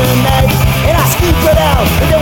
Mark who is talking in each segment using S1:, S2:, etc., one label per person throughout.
S1: And I scoop it out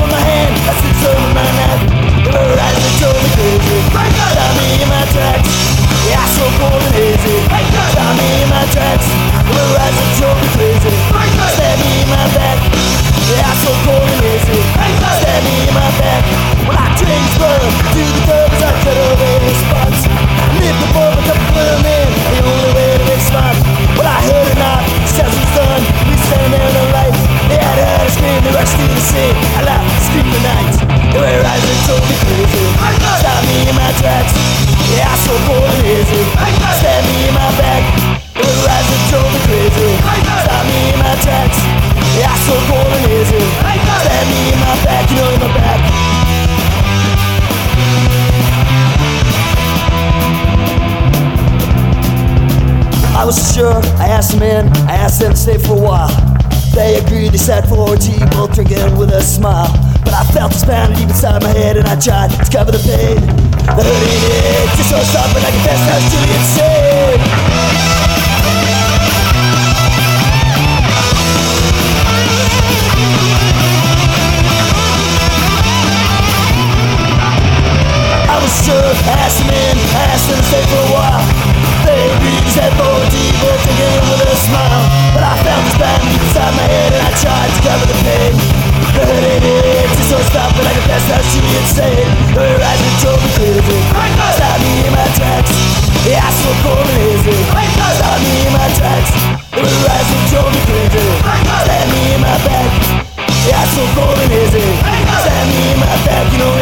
S1: wasn't sure. I asked them in, I asked them to stay for a while. They agreed, they sat for tea, both drinking with a smile. But I felt this pounding deep inside my head, and I tried to cover the pain. The hurt in it just so stop, but I confess I was truly insane. I was sure, I asked them in, I asked them to stay for a while babies with a smile But I found this band inside my head and I tried to cover the pain The hurting it, it's so stop but I confess how she insane Her eyes were totally crazy Stop me in my tracks The eyes so cold and hazy. Me in my tracks Her eyes were totally crazy me in my back The eyes so cold and hazy me in my back, you know